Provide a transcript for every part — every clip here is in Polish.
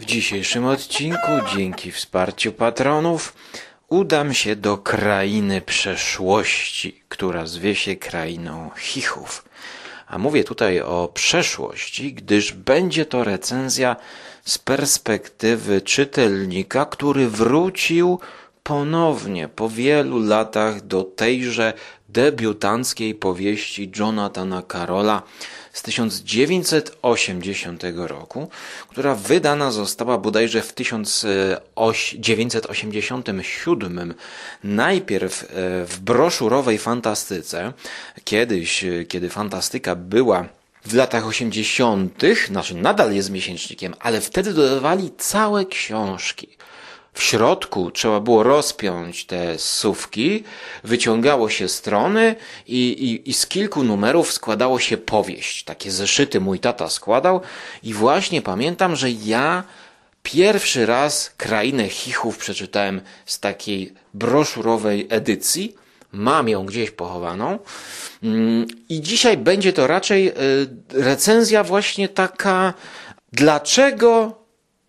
W dzisiejszym odcinku, dzięki wsparciu patronów, udam się do krainy przeszłości, która zwie się krainą Chichów. A mówię tutaj o przeszłości, gdyż będzie to recenzja z perspektywy czytelnika, który wrócił ponownie po wielu latach do tejże debiutanckiej powieści Jonathana Carola z 1980 roku, która wydana została bodajże w 1987 najpierw e, w broszurowej fantastyce, kiedyś, e, kiedy fantastyka była w latach 80., znaczy nadal jest miesięcznikiem, ale wtedy dodawali całe książki. W środku trzeba było rozpiąć te sówki, wyciągało się strony i, i, i, z kilku numerów składało się powieść. Takie zeszyty mój tata składał i właśnie pamiętam, że ja pierwszy raz Krainę Chichów przeczytałem z takiej broszurowej edycji. Mam ją gdzieś pochowaną. Mm, I dzisiaj będzie to raczej y, recenzja właśnie taka, dlaczego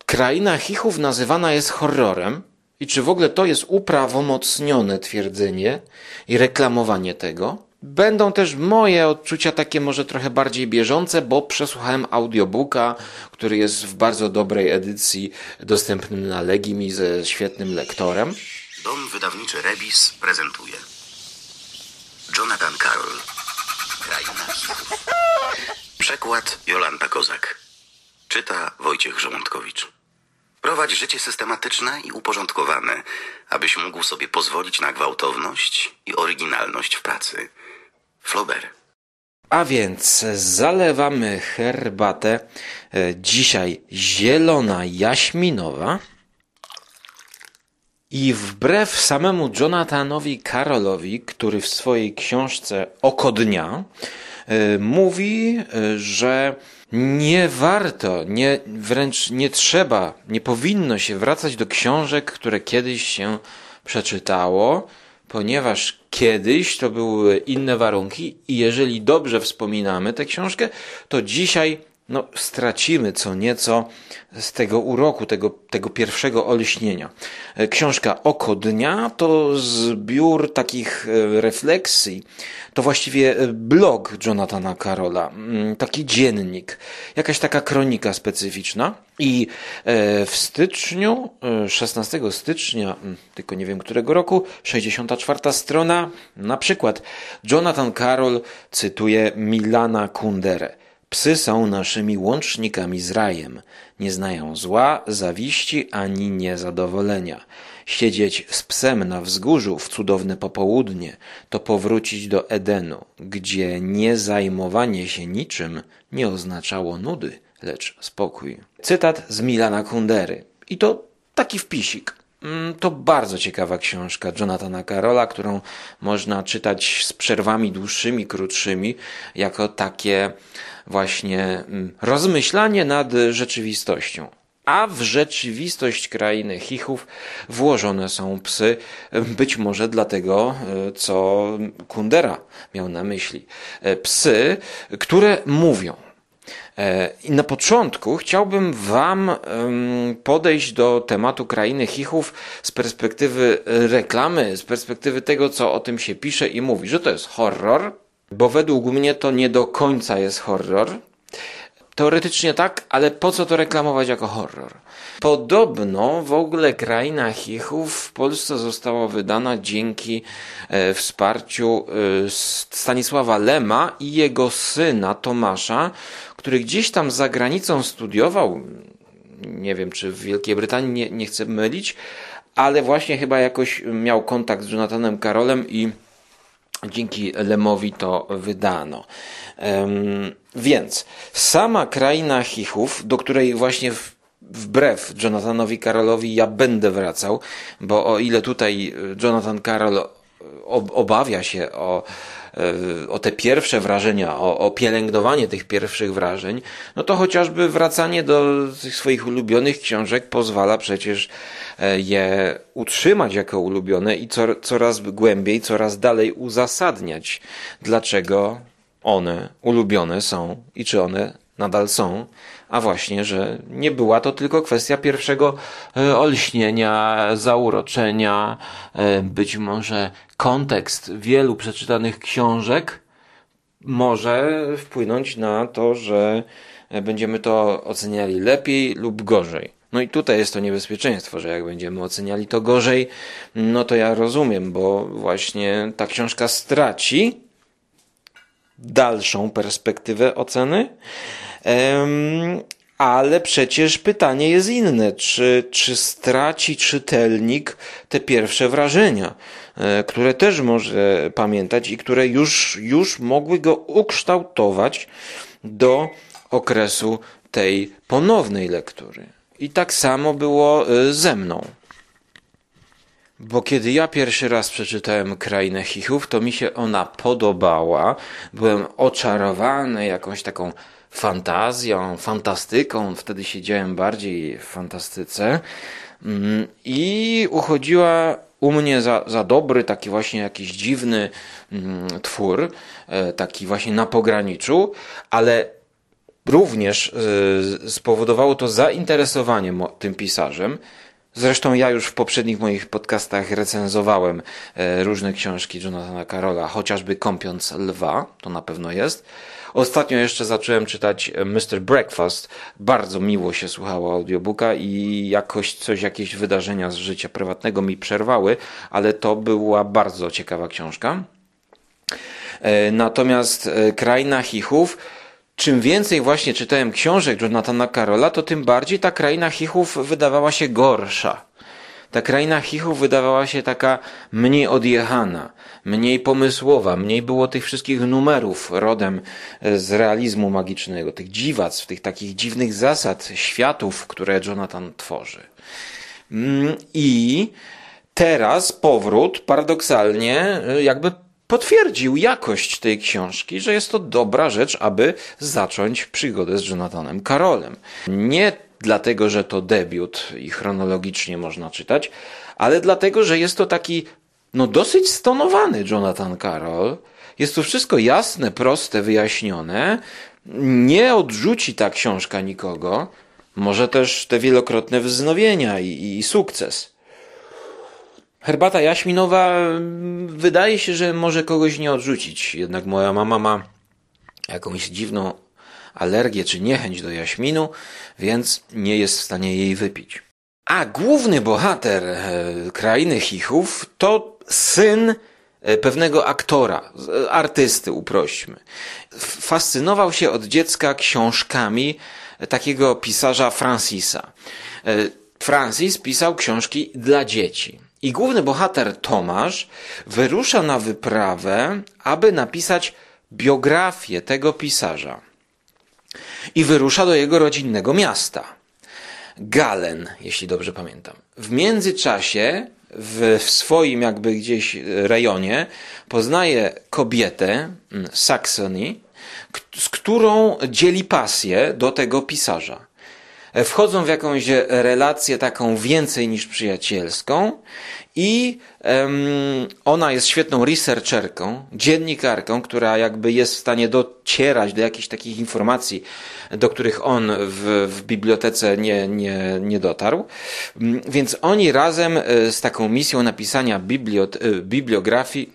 Kraina Chichów nazywana jest horrorem? I czy w ogóle to jest uprawomocnione twierdzenie i reklamowanie tego? Będą też moje odczucia takie może trochę bardziej bieżące, bo przesłuchałem audiobooka, który jest w bardzo dobrej edycji, dostępnym na Legimi ze świetnym lektorem. Dom wydawniczy Rebis prezentuje. Jonathan Carroll Kraina Chichów. Przekład Jolanta Kozak. Czyta Wojciech Żołądkowicz Prowadź życie systematyczne i uporządkowane, abyś mógł sobie pozwolić na gwałtowność i oryginalność w pracy. Flaubert. A więc zalewamy herbatę. E, dzisiaj zielona jaśminowa. I wbrew samemu Jonathanowi Carrollowi, który w swojej książce Oko Dnia e, mówi, e, że nie warto, nie, wręcz nie trzeba, nie powinno się wracać do książek, które kiedyś się przeczytało, ponieważ kiedyś to były inne warunki i jeżeli dobrze wspominamy tę książkę, to dzisiaj no, stracimy co nieco z tego uroku, tego, tego pierwszego olśnienia. E, książka Oko Dnia to zbiór takich e, refleksji, to właściwie e, blog Jonathana Carola, mm, taki dziennik, jakaś taka kronika specyficzna. I w styczniu, 16 stycznia, mm, tylko nie wiem którego roku, 64 strona, na przykład Jonathan Carroll cytuje Milana Kunderę. Psy są naszymi łącznikami z rajem. Nie znają zła, zawiści ani niezadowolenia. Siedzieć z psem na wzgórzu w cudowne popołudnie to powrócić do Edenu, gdzie nie zajmowanie się niczym nie oznaczało nudy, lecz spokój. Cytat z Milana Kundery. I to taki wpisik. Mm, to bardzo ciekawa książka Jonathana Carola, którą można czytać z przerwami dłuższymi, krótszymi, jako takie właśnie mm, rozmyślanie nad rzeczywistością. A w rzeczywistość krainy Chichów włożone są psy, być może dlatego, e, co Kundera miał na myśli. E, psy, które mówią. E, I na początku chciałbym Wam podejść do tematu krainy Chichów z perspektywy reklamy, z perspektywy tego, co o tym się pisze i mówi, że to jest horror, bo według mnie to nie do końca jest horror. Teoretycznie tak, ale po co to reklamować jako horror? Podobno w ogóle Kraina Chichów w Polsce została wydana dzięki e, wsparciu e, Stanisława Lema i jego syna Tomasza, który gdzieś tam za granicą studiował. Nie wiem, czy w Wielkiej Brytanii, nie, nie chcę mylić, ale właśnie chyba jakoś miał kontakt z Jonathanem Karolem i dzięki Lemowi to wydano. Więc sama kraina Chichów, do której właśnie wbrew Jonathanowi Karolowi ja będę wracał, bo o ile tutaj Jonathan Karol obawia się o, e, o te pierwsze wrażenia, o, o pielęgnowanie tych pierwszych wrażeń, no to chociażby wracanie do tych swoich ulubionych książek pozwala przecież e, je utrzymać jako ulubione i co, coraz głębiej, coraz dalej uzasadniać, dlaczego one ulubione są i czy one nadal są a właśnie, że nie była to tylko kwestia pierwszego e, olśnienia, zauroczenia, e, być może kontekst wielu przeczytanych książek może wpłynąć na to, że będziemy to oceniali lepiej lub gorzej. No i tutaj jest to niebezpieczeństwo, że jak będziemy oceniali to gorzej, no to ja rozumiem, bo właśnie ta książka straci dalszą perspektywę oceny. Ale przecież pytanie jest inne, czy, czy straci czytelnik te pierwsze wrażenia, e, które też może pamiętać i które już, już mogły go ukształtować do okresu tej ponownej lektury. I tak samo było e, ze mną. Bo kiedy ja pierwszy raz przeczytałem Krainę Chichów, to mi się ona podobała. Byłem oczarowany jakąś taką fantazją, fantastyką. Wtedy siedziałem bardziej w fantastyce. Mm, I uchodziła u mnie za, za dobry, taki właśnie jakiś dziwny mm, twór, e, taki właśnie na pograniczu, ale również e, spowodowało to zainteresowanie tym pisarzem. Zresztą ja już w poprzednich moich podcastach recenzowałem e, różne książki Jonathana Carola, chociażby Kąpiąc Lwa, to na pewno jest. Ostatnio jeszcze zacząłem czytać e, Mr. Breakfast. Bardzo miło się słuchało audiobooka i jakoś coś, jakieś wydarzenia z życia prywatnego mi przerwały, ale to była bardzo ciekawa książka. E, natomiast Kraina Chichów czym więcej właśnie czytałem książek Jonathana Karola, to tym bardziej ta kraina Chichów wydawała się gorsza. Ta kraina Chichów wydawała się taka mniej odjechana, mniej pomysłowa, mniej było tych wszystkich numerów rodem z realizmu magicznego, tych dziwactw, tych takich dziwnych zasad, światów, które Jonathan tworzy. Mm, I teraz powrót paradoksalnie jakby potwierdził jakość tej książki, że jest to dobra rzecz, aby zacząć przygodę z Jonathanem Karolem. Nie dlatego, że to debiut i chronologicznie można czytać, ale dlatego, że jest to taki no dosyć stonowany Jonathan Carroll. Jest to wszystko jasne, proste, wyjaśnione. Nie odrzuci ta książka nikogo. Może też te wielokrotne wznowienia i, i sukces. Herbata jaśminowa wydaje się, że może kogoś nie odrzucić. Jednak moja mama ma jakąś dziwną alergię czy niechęć do jaśminu, więc nie jest w stanie jej wypić. A główny bohater e, krainy Chichów to syn e, pewnego aktora, artysty, uprośćmy. Fascynował się od dziecka książkami takiego pisarza Francisa. E, Francis pisał książki dla dzieci. I główny bohater Tomasz wyrusza na wyprawę, aby napisać biografię tego pisarza. I wyrusza do jego rodzinnego miasta. Galen, jeśli dobrze pamiętam. W międzyczasie w, w swoim jakby gdzieś rejonie poznaje kobietę mm, Saxony, z którą dzieli pasję do tego pisarza. E, wchodzą w jakąś relację taką więcej niż przyjacielską i um, ona jest świetną researcherką, dziennikarką, która jakby jest w stanie docierać do jakichś takich informacji, do których on w, w bibliotece nie, nie, nie dotarł. Mm, więc oni razem e, z taką misją napisania bibliot, e, bibliografii,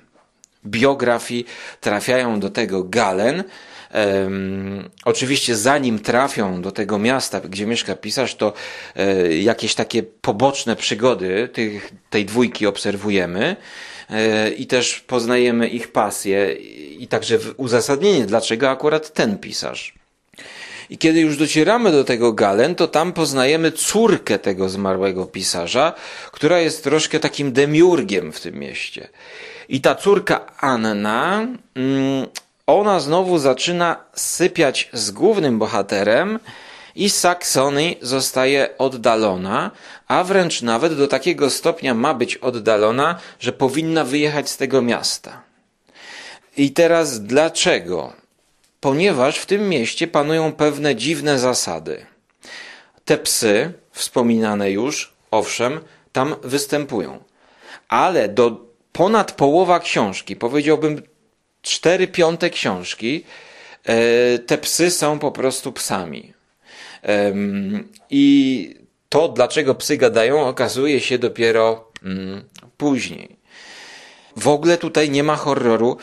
biografii trafiają do tego Galen, Um, oczywiście zanim trafią do tego miasta, gdzie mieszka pisarz, to e, jakieś takie poboczne przygody tych, tej dwójki obserwujemy e, i też poznajemy ich pasję i także uzasadnienie, dlaczego akurat ten pisarz. I kiedy już docieramy do tego Galen, to tam poznajemy córkę tego zmarłego pisarza, która jest troszkę takim demiurgiem w tym mieście. I ta córka Anna mm, ona znowu zaczyna sypiać z głównym bohaterem i Saxony zostaje oddalona, a wręcz nawet do takiego stopnia ma być oddalona, że powinna wyjechać z tego miasta. I teraz dlaczego? Ponieważ w tym mieście panują pewne dziwne zasady. Te psy, wspominane już, owszem, tam występują. Ale do ponad połowa książki, powiedziałbym cztery piąte książki e, te psy są po prostu psami. I to, dlaczego psy gadają, okazuje się dopiero mm, później. W ogóle tutaj nie ma horroru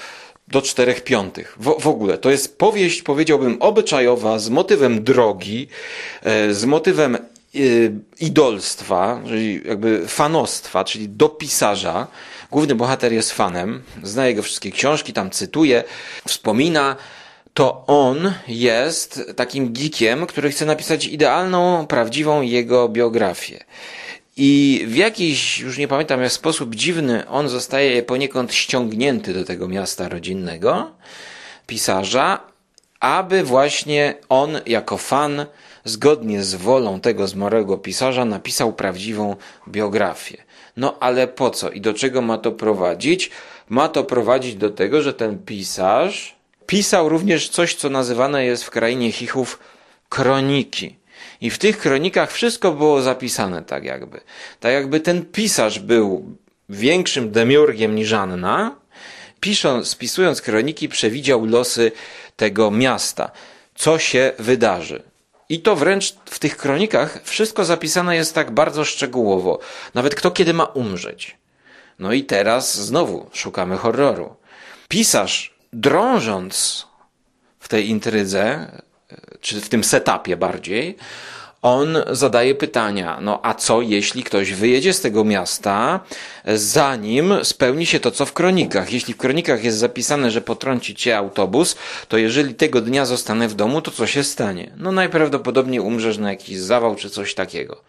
do czterech piątych. W, w, ogóle to jest powieść, powiedziałbym, obyczajowa, z motywem drogi, e, z motywem idolstwa, czyli jakby fanostwa, czyli do pisarza. Główny bohater jest fanem, zna jego wszystkie książki, tam cytuje, wspomina. To on jest takim geekiem, który chce napisać idealną, prawdziwą jego biografię. I w jakiś, już nie pamiętam, jak sposób dziwny, on zostaje poniekąd ściągnięty do tego miasta rodzinnego pisarza, aby właśnie on jako fan, zgodnie z wolą tego zmarłego pisarza, napisał prawdziwą biografię. No ale po co i do czego ma to prowadzić? Ma to prowadzić do tego, że ten pisarz pisał również coś, co nazywane jest w krainie Chichów kroniki. I w tych kronikach wszystko było zapisane tak jakby. Tak jakby ten pisarz był większym demiurgiem niż Anna, pisząc, spisując kroniki przewidział losy tego miasta. Co się wydarzy. I to wręcz w tych kronikach wszystko zapisane jest tak bardzo szczegółowo. Nawet kto kiedy ma umrzeć. No i teraz znowu szukamy horroru. Pisarz, drążąc w tej intrydze, czy w tym setupie bardziej, on zadaje pytania, no a co jeśli ktoś wyjedzie z tego miasta, zanim spełni się to, co w kronikach? Jeśli w kronikach jest zapisane, że potrąci cię autobus, to jeżeli tego dnia zostanę w domu, to co się stanie? No najprawdopodobniej umrzesz na jakiś zawał czy coś takiego.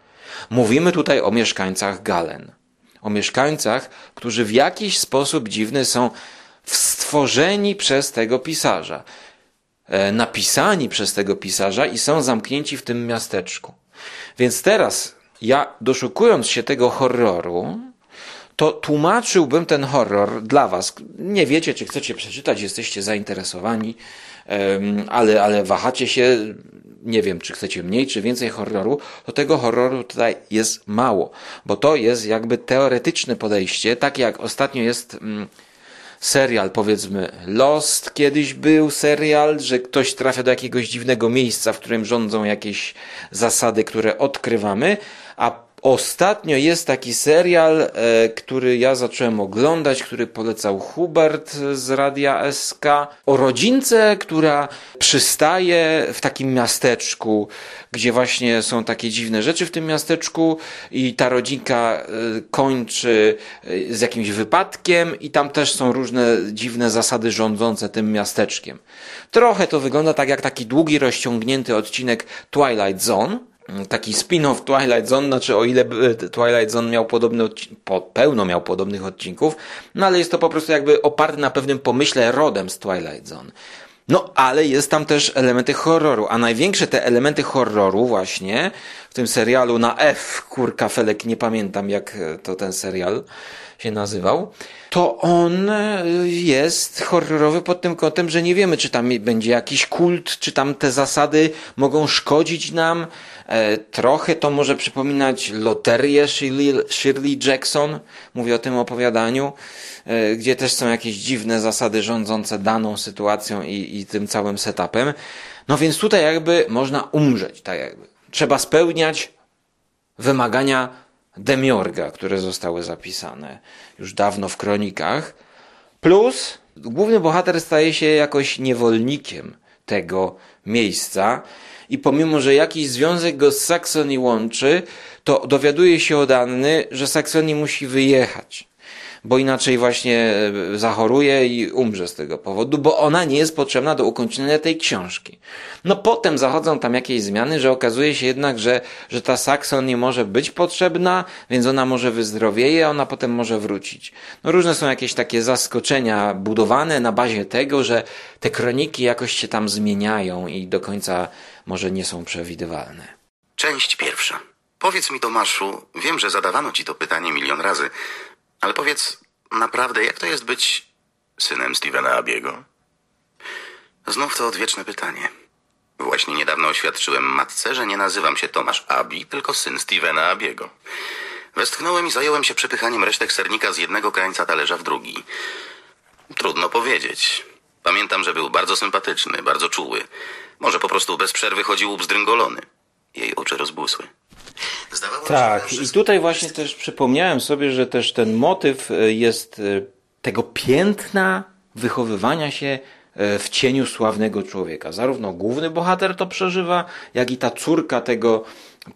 Mówimy tutaj o mieszkańcach Galen. O mieszkańcach, którzy w jakiś sposób dziwny są stworzeni przez tego pisarza. E, napisani przez tego pisarza i są zamknięci w tym miasteczku. Więc teraz ja doszukując się tego horroru, to tłumaczyłbym ten horror dla was. Nie wiecie, czy chcecie przeczytać, jesteście zainteresowani, ale, ale wahacie się, nie wiem, czy chcecie mniej, czy więcej horroru, to tego horroru tutaj jest mało, bo to jest jakby teoretyczne podejście, tak jak ostatnio jest mm, serial, powiedzmy Lost kiedyś był serial, że ktoś trafia do jakiegoś dziwnego miejsca, w którym rządzą jakieś zasady, które odkrywamy, a Ostatnio jest taki serial, e, który ja zacząłem oglądać, który polecał Hubert z Radia SK, o rodzince, która przystaje w takim miasteczku, gdzie właśnie są takie dziwne rzeczy w tym miasteczku i ta rodzinka e, kończy e, z jakimś wypadkiem i tam też są różne dziwne zasady rządzące tym miasteczkiem. Trochę to wygląda tak jak taki długi, rozciągnięty odcinek Twilight Zone, taki spin-off Twilight Zone, znaczy o ile e, Twilight Zone miał podobny po, pełno miał podobnych odcinków, no ale jest to po prostu jakby oparte na pewnym pomyśle rodem z Twilight Zone. No, ale jest tam też elementy horroru, a największe te elementy horroru właśnie w tym serialu na F, kurka felek, nie pamiętam jak to ten serial się nazywał, to on e, jest horrorowy pod tym kątem, że nie wiemy, czy tam będzie jakiś kult, czy tam te zasady mogą szkodzić nam, E, trochę to może przypominać loterię Shirley, Shirley Jackson, mówię o tym opowiadaniu, e, gdzie też są jakieś dziwne zasady rządzące daną sytuacją i, i tym całym setupem. No więc tutaj jakby można umrzeć, tak jakby. Trzeba spełniać wymagania Demiorga, które zostały zapisane już dawno w kronikach. Plus główny bohater staje się jakoś niewolnikiem tego miejsca i pomimo, że jakiś związek go z Saksonii łączy, to dowiaduje się od Anny, że Saksonii musi wyjechać bo inaczej właśnie e, zachoruje i umrze z tego powodu, bo ona nie jest potrzebna do ukończenia tej książki. No potem zachodzą tam jakieś zmiany, że okazuje się jednak, że, że ta Saxon nie może być potrzebna, więc ona może wyzdrowieje, ona potem może wrócić. No różne są jakieś takie zaskoczenia budowane na bazie tego, że te kroniki jakoś się tam zmieniają i do końca może nie są przewidywalne. Część pierwsza. Powiedz mi, Tomaszu, wiem, że zadawano ci to pytanie milion razy, ale powiedz naprawdę, jak to jest być synem Stevena Abiego? Znów to odwieczne pytanie. Właśnie niedawno oświadczyłem matce, że nie nazywam się Tomasz Abi, tylko syn Stevena Abiego. Westchnąłem i zająłem się przepychaniem resztek sernika z jednego krańca talerza w drugi. Trudno powiedzieć. Pamiętam, że był bardzo sympatyczny, bardzo czuły. Może po prostu bez przerwy chodził bzdręgolony. Jej oczy rozbłysły. Zdawało Tak, się, i tutaj właśnie też przypomniałem sobie, że też ten motyw e, jest e, tego piętna wychowywania się e, w cieniu sławnego człowieka. Zarówno główny bohater to przeżywa, jak i ta córka tego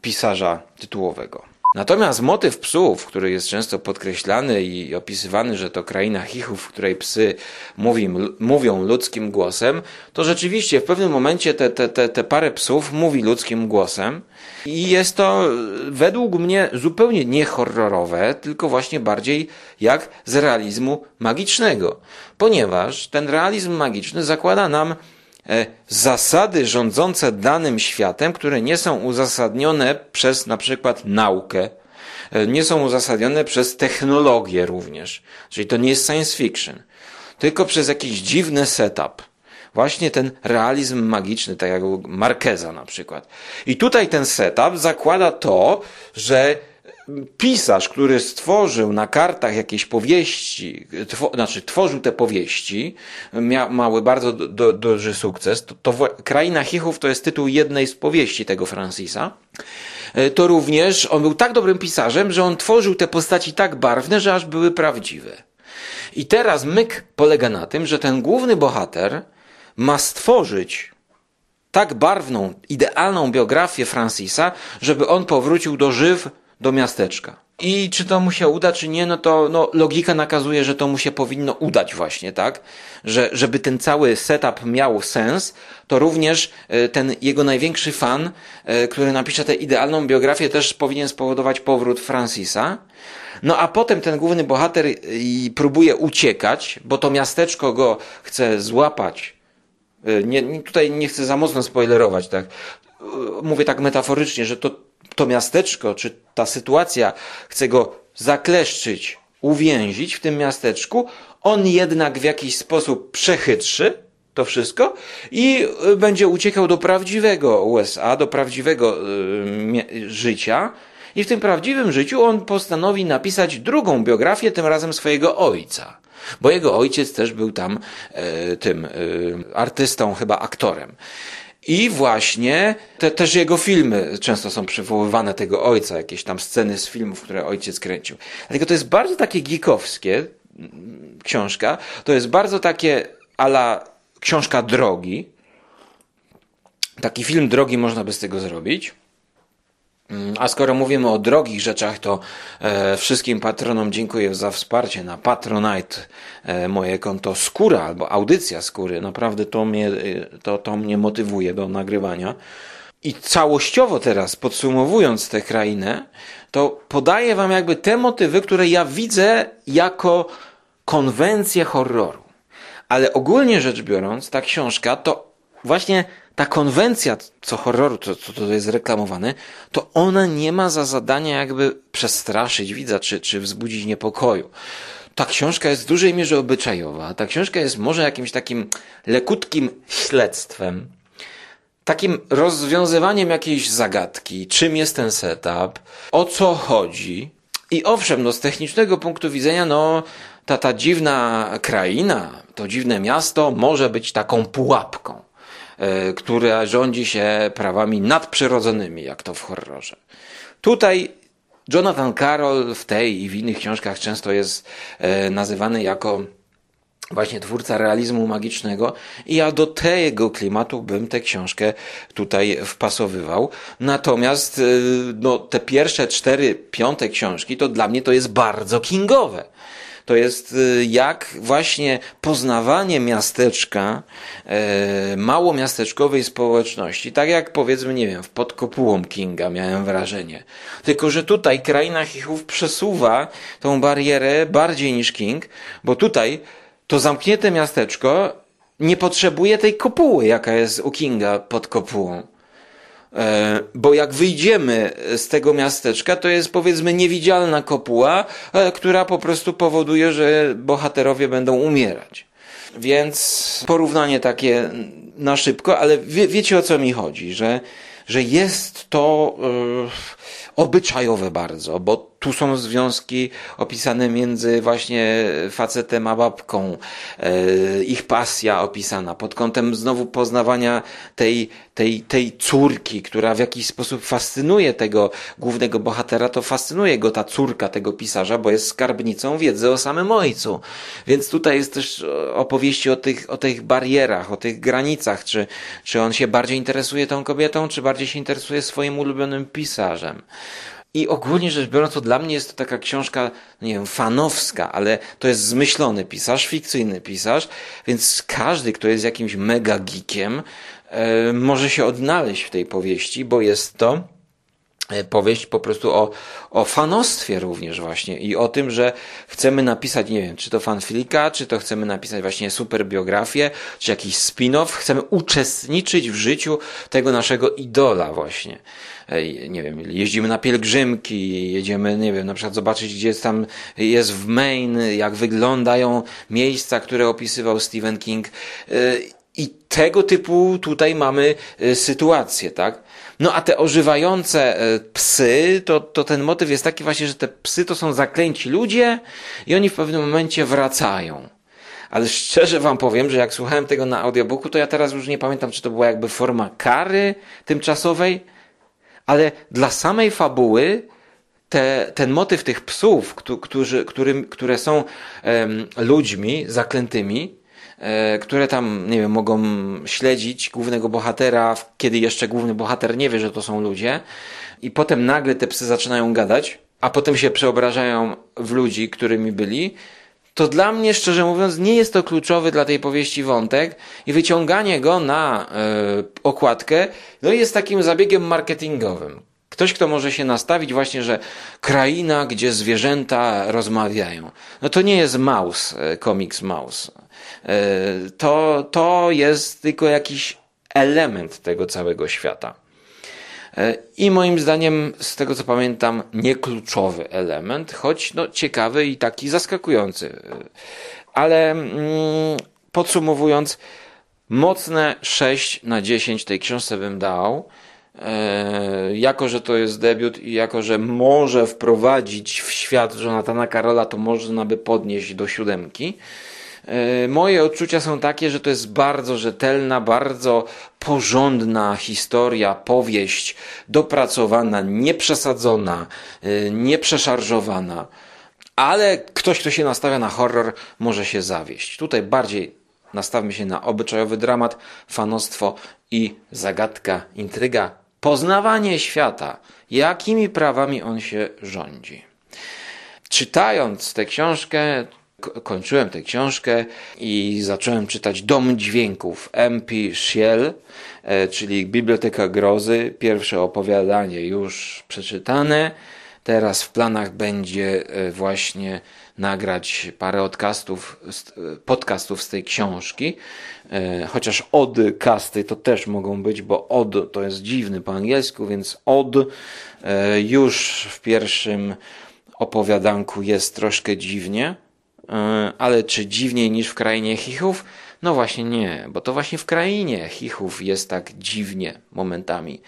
pisarza tytułowego. Natomiast motyw psów, który jest często podkreślany i opisywany, że to kraina chichów, w której psy mówi, mówią ludzkim głosem, to rzeczywiście w pewnym momencie te, te, te, te parę psów mówi ludzkim głosem i jest to według mnie zupełnie nie horrorowe, tylko właśnie bardziej jak z realizmu magicznego. Ponieważ ten realizm magiczny zakłada nam E, zasady rządzące danym światem, które nie są uzasadnione przez na przykład naukę, e, nie są uzasadnione przez technologię również. Czyli to nie jest science fiction, tylko przez jakiś dziwny setup. Właśnie ten realizm magiczny, tak jak u Marqueza na przykład. I tutaj ten setup zakłada to, że pisarz, który stworzył na kartach jakieś powieści, znaczy tworzył te powieści, mia mały bardzo do, duży sukces, to, to Kraina Chichów to jest tytuł jednej z powieści tego Francisa, e, to również on był tak dobrym pisarzem, że on tworzył te postaci tak barwne, że aż były prawdziwe. I teraz myk polega na tym, że ten główny bohater ma stworzyć tak barwną, idealną biografię Francisa, żeby on powrócił do żyw do miasteczka. I czy to mu się uda, czy nie, no to no, logika nakazuje, że to mu się powinno udać właśnie, tak? Że, żeby ten cały setup miał sens, to również e, ten jego największy fan, e, który napisze tę idealną biografię, też powinien spowodować powrót Francisa. No a potem ten główny bohater i próbuje uciekać, bo to miasteczko go chce złapać. E, nie, tutaj nie chcę za mocno spoilerować, tak? Mówię tak metaforycznie, że to to miasteczko, czy ta sytuacja chce go zakleszczyć, uwięzić w tym miasteczku, on jednak w jakiś sposób przechytrzy to wszystko i y, będzie uciekał do prawdziwego USA, do prawdziwego y, życia. I w tym prawdziwym życiu on postanowi napisać drugą biografię, tym razem swojego ojca. Bo jego ojciec też był tam y, tym y, artystą, chyba aktorem. I właśnie te, też jego filmy często są przywoływane tego ojca, jakieś tam sceny z filmów, które ojciec kręcił. Dlatego to jest bardzo takie geekowskie mm, książka. To jest bardzo takie ala książka drogi. Taki film drogi można by z tego zrobić. Mm, a skoro mówimy o drogich rzeczach, to e, wszystkim patronom dziękuję za wsparcie na Patronite. E, moje konto Skóra albo audycja Skóry. Naprawdę to mnie, e, to, to mnie motywuje do nagrywania. I całościowo teraz, podsumowując tę krainę, to podaję wam jakby te motywy, które ja widzę jako konwencję horroru. Ale ogólnie rzecz biorąc, ta książka to właśnie ta konwencja co horroru, co, co to jest reklamowane, to ona nie ma za zadanie jakby przestraszyć widza, czy, czy wzbudzić niepokoju. Ta książka jest w dużej mierze obyczajowa. Ta książka jest może jakimś takim lekutkim śledztwem, takim rozwiązywaniem jakiejś zagadki, czym jest ten setup, o co chodzi. I owszem, no z technicznego punktu widzenia, no ta, ta dziwna kraina, to dziwne miasto może być taką pułapką. E, która rządzi się prawami nadprzyrodzonymi, jak to w horrorze. Tutaj Jonathan Carroll w tej i w innych książkach często jest e, nazywany jako właśnie twórca realizmu magicznego i ja do tego klimatu bym tę książkę tutaj wpasowywał. Natomiast e, no, te pierwsze cztery, piąte książki to dla mnie to jest bardzo kingowe. To jest y, jak właśnie poznawanie miasteczka, e, małomiasteczkowej społeczności. Tak jak powiedzmy, nie wiem, w podkopułą Kinga miałem wrażenie. Tylko, że tutaj kraina Chichów przesuwa tą barierę bardziej niż King, bo tutaj to zamknięte miasteczko nie potrzebuje tej kopuły, jaka jest u Kinga pod kopułą. E, bo jak wyjdziemy z tego miasteczka, to jest powiedzmy niewidzialna kopuła, e, która po prostu powoduje, że bohaterowie będą umierać. Więc porównanie takie na szybko, ale wie, wiecie o co mi chodzi, że, że jest to yy, obyczajowe bardzo, bo tu są związki opisane między właśnie facetem a babką, e, ich pasja opisana pod kątem znowu poznawania tej, tej, tej córki, która w jakiś sposób fascynuje tego głównego bohatera, to fascynuje go ta córka tego pisarza, bo jest skarbnicą wiedzy o samym ojcu. Więc tutaj jest też opowieści o tych, o tych barierach, o tych granicach, czy, czy on się bardziej interesuje tą kobietą, czy bardziej się interesuje swoim ulubionym pisarzem. I ogólnie rzecz biorąc, to dla mnie jest to taka książka, nie wiem, fanowska, ale to jest zmyślony pisarz, fikcyjny pisarz, więc każdy, kto jest jakimś mega geekiem, e, może się odnaleźć w tej powieści, bo jest to powieść po prostu o, o fanostwie również właśnie i o tym, że chcemy napisać, nie wiem, czy to fanfilika, czy to chcemy napisać właśnie super biografię, czy jakiś spin-off, chcemy uczestniczyć w życiu tego naszego idola właśnie nie wiem, jeździmy na pielgrzymki, jedziemy, nie wiem, na przykład zobaczyć, gdzie jest tam jest w Maine, jak wyglądają miejsca, które opisywał Stephen King. Y, I tego typu tutaj mamy y, sytuacje, tak? No a te ożywające y, psy, to, to ten motyw jest taki właśnie, że te psy to są zaklęci ludzie i oni w pewnym momencie wracają. Ale szczerze wam powiem, że jak słuchałem tego na audiobooku, to ja teraz już nie pamiętam, czy to była jakby forma kary tymczasowej, ale dla samej fabuły te, ten motyw tych psów, którzy, którym, które są um, ludźmi zaklętymi, e, które tam, nie wiem, mogą śledzić głównego bohatera, kiedy jeszcze główny bohater nie wie, że to są ludzie, i potem nagle te psy zaczynają gadać, a potem się przeobrażają w ludzi, którymi byli, to dla mnie, szczerze mówiąc, nie jest to kluczowy dla tej powieści wątek i wyciąganie go na e, okładkę no jest takim zabiegiem marketingowym. Ktoś, kto może się nastawić właśnie, że kraina, gdzie zwierzęta rozmawiają. No to nie jest Maus, e, komiks Maus. E, to, to jest tylko jakiś element tego całego świata. E, I moim zdaniem, z tego co pamiętam, niekluczowy element, choć no, ciekawy i taki zaskakujący. E, ale mm, podsumowując, mocne 6 na 10 tej książce bym dał. E, jako, że to jest debiut i jako, że może wprowadzić w świat Jonathana Karola, to można by podnieść do siódemki. E, moje odczucia są takie, że to jest bardzo rzetelna, bardzo porządna historia, powieść, dopracowana, nieprzesadzona, e, nieprzeszarżowana. Ale ktoś, kto się nastawia na horror, może się zawieść. Tutaj bardziej nastawmy się na obyczajowy dramat, fanostwo i zagadka, intryga, poznawanie świata, jakimi prawami on się rządzi. Czytając tę książkę, kończyłem tę książkę i zacząłem czytać Dom Dźwięków MP Schiel, e, czyli Biblioteka Grozy. Pierwsze opowiadanie już przeczytane. Teraz w planach będzie e, właśnie nagrać parę podcastów, podcastów z tej książki. E, chociaż odcasty to też mogą być, bo od to jest dziwny po angielsku, więc od już w pierwszym opowiadanku jest troszkę dziwnie E, ale czy dziwniej niż w krainie chichów? No właśnie nie, bo to właśnie w krainie chichów jest tak dziwnie momentami.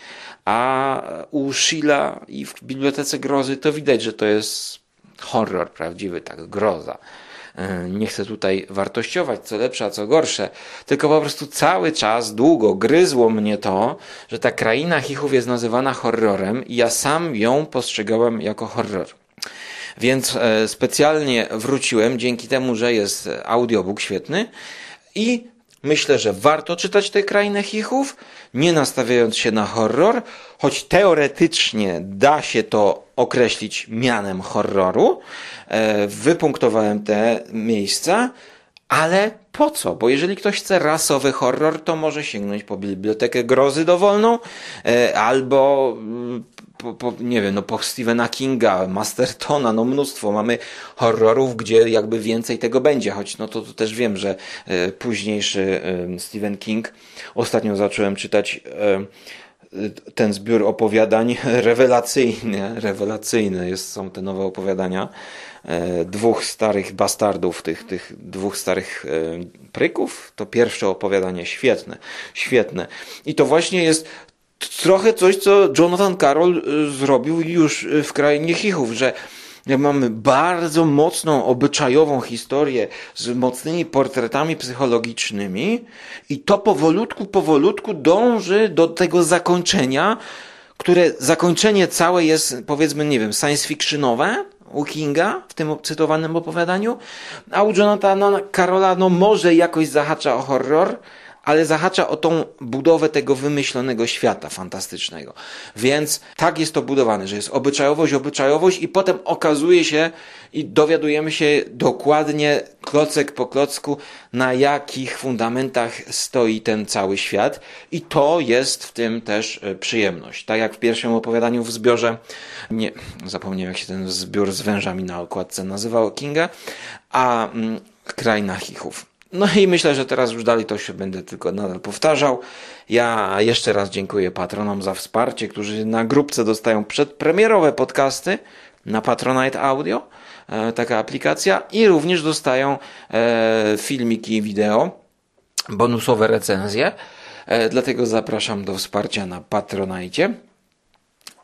A u Sheila i w Bibliotece Grozy to widać, że to jest horror prawdziwy, tak, groza. E, nie chcę tutaj wartościować, co lepsze, a co gorsze, tylko po prostu cały czas, długo gryzło mnie to, że ta kraina chichów jest nazywana horrorem i ja sam ją postrzegałem jako horror. Więc e, specjalnie wróciłem dzięki temu, że jest audiobook świetny i myślę, że warto czytać tę krainę chichów, nie nastawiając się na horror, choć teoretycznie da się to określić mianem horroru. E, wypunktowałem te miejsca, ale po co? Bo jeżeli ktoś chce rasowy horror, to może sięgnąć po bibliotekę grozy dowolną, e, albo po, po, nie wiem, no po Stephena Kinga, Mastertona, no mnóstwo. Mamy horrorów, gdzie jakby więcej tego będzie, choć no to, to też wiem, że e, późniejszy e, Stephen King, ostatnio zacząłem czytać e, ten zbiór opowiadań rewelacyjny, rewelacyjne jest, są te nowe opowiadania e, dwóch starych bastardów, tych, tych dwóch starych pryków. To pierwsze opowiadanie świetne, świetne. I to właśnie jest trochę coś, co Jonathan Carroll y, zrobił już y, w krainie Chichów, że mamy bardzo mocną, obyczajową historię z mocnymi portretami psychologicznymi i to powolutku, powolutku dąży do tego zakończenia, które zakończenie całe jest, powiedzmy, nie wiem, science fictionowe u Kinga w tym cytowanym opowiadaniu, a u Jonathana Karola no może jakoś zahacza o horror, ale zahacza o tą budowę tego wymyślonego świata fantastycznego. Więc tak jest to budowane, że jest obyczajowość, obyczajowość i potem okazuje się i dowiadujemy się dokładnie klocek po klocku, na jakich fundamentach stoi ten cały świat i to jest w tym też e, przyjemność. Tak jak w pierwszym opowiadaniu w zbiorze, nie, zapomniałem jak się ten zbiór z wężami na okładce nazywał Kinga, a mm, Kraina Chichów. No i myślę, że teraz już dalej to się będę tylko nadal powtarzał. Ja jeszcze raz dziękuję patronom za wsparcie, którzy na grupce dostają przedpremierowe podcasty na Patronite Audio, e, taka aplikacja, i również dostają e, filmiki wideo, bonusowe recenzje. E, dlatego zapraszam do wsparcia na Patronite.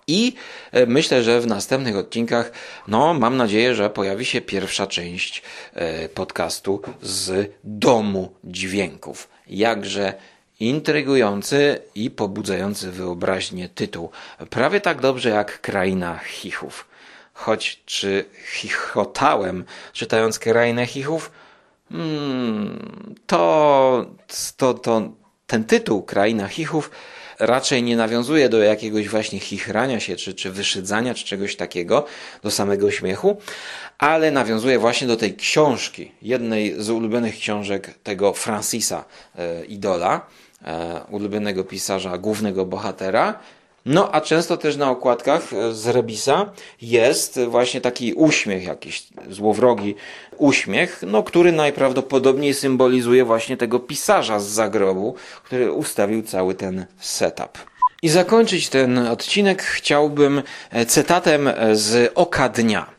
I e, myślę, że w następnych odcinkach, no, mam nadzieję, że pojawi się pierwsza część e, podcastu z domu dźwięków. Jakże intrygujący i pobudzający wyobraźnię tytuł. Prawie tak dobrze jak Kraina Chichów. Choć czy chichotałem czytając Krainę Chichów? Hmm, to, to, to ten tytuł Kraina Chichów raczej nie nawiązuje do jakiegoś właśnie chichrania się, czy, czy wyszydzania, czy czegoś takiego, do samego śmiechu, ale nawiązuje właśnie do tej książki, jednej z ulubionych książek tego Francisa, e, idola, e, ulubionego pisarza, głównego bohatera, no, a często też na okładkach e, z Rebisa jest właśnie taki uśmiech, jakiś złowrogi uśmiech, no, który najprawdopodobniej symbolizuje właśnie tego pisarza z zagrobu, który ustawił cały ten setup. I zakończyć ten odcinek chciałbym e, cytatem e, z Oka Dnia,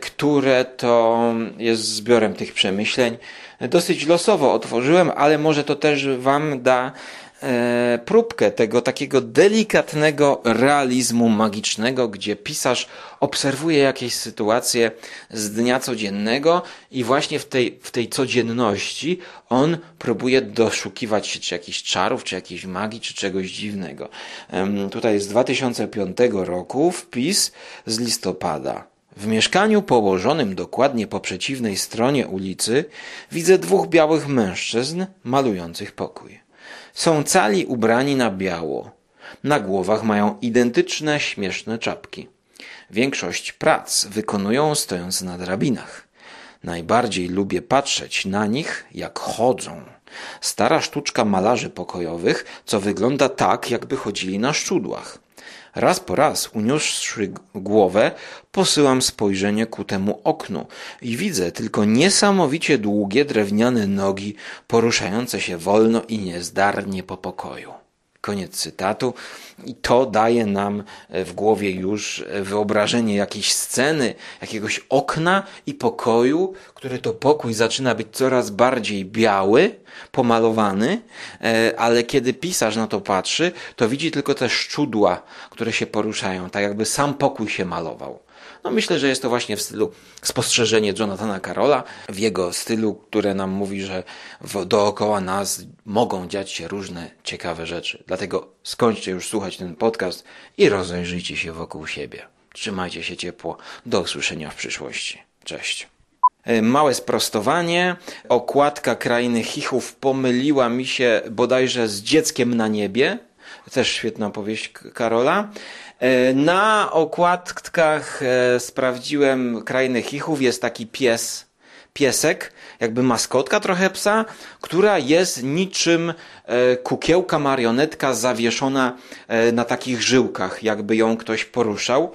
które to jest zbiorem tych przemyśleń. Dosyć losowo otworzyłem, ale może to też Wam da e, próbkę tego takiego delikatnego realizmu magicznego, gdzie pisarz obserwuje jakieś sytuacje z dnia codziennego i właśnie w tej, w tej codzienności on próbuje doszukiwać się czy jakichś czarów, czy jakiejś magii, czy czegoś dziwnego. E, tutaj z 2005 roku wpis z listopada. W mieszkaniu położonym dokładnie po przeciwnej stronie ulicy widzę dwóch białych mężczyzn malujących pokój. Są cali ubrani na biało. Na głowach mają identyczne, śmieszne czapki. Większość prac wykonują stojąc na drabinach. Najbardziej lubię patrzeć na nich, jak chodzą. Stara sztuczka malarzy pokojowych, co wygląda tak, jakby chodzili na szczudłach. Raz po raz, uniósłszy głowę, posyłam spojrzenie ku temu oknu i widzę tylko niesamowicie długie drewniane nogi poruszające się wolno i niezdarnie po pokoju. Koniec cytatu. I to daje nam w głowie już wyobrażenie jakiejś sceny, jakiegoś okna i pokoju, który to pokój zaczyna być coraz bardziej biały, pomalowany, e, ale kiedy pisarz na to patrzy, to widzi tylko te szczudła, które się poruszają, tak jakby sam pokój się malował. No myślę, że jest to właśnie w stylu spostrzeżenie Jonathana Karola, w jego stylu, które nam mówi, że dookoła nas mogą dziać się różne ciekawe rzeczy. Dlatego skończcie już słuchać ten podcast i rozejrzyjcie się wokół siebie. Trzymajcie się ciepło. Do usłyszenia w przyszłości. Cześć. E, małe sprostowanie. Okładka Krainy Chichów pomyliła mi się bodajże z Dzieckiem na niebie. Też świetna powieść Karola. E, na okładkach e, sprawdziłem Krainy Chichów. Jest taki pies, piesek, jakby maskotka trochę psa, która jest niczym e, kukiełka, marionetka zawieszona na takich żyłkach, jakby ją ktoś poruszał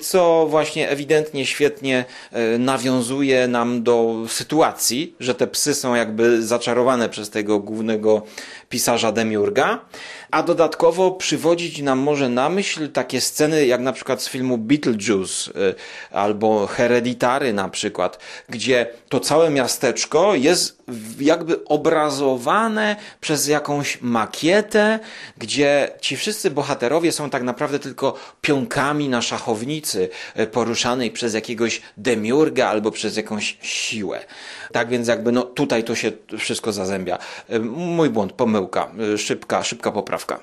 co właśnie ewidentnie świetnie nawiązuje nam do sytuacji, że te psy są jakby zaczarowane przez tego głównego pisarza Demiurga. A dodatkowo przywodzić nam może na myśl takie sceny jak na przykład z filmu Beetlejuice y, albo Hereditary na przykład, gdzie to całe miasteczko jest jakby obrazowane przez jakąś makietę, gdzie ci wszyscy bohaterowie są tak naprawdę tylko pionkami na szachownicy y, poruszanej przez jakiegoś demiurga albo przez jakąś siłę. Tak więc jakby no tutaj to się wszystko zazębia. Y, mój błąd, pomyłka, szybka, szybka poprawka.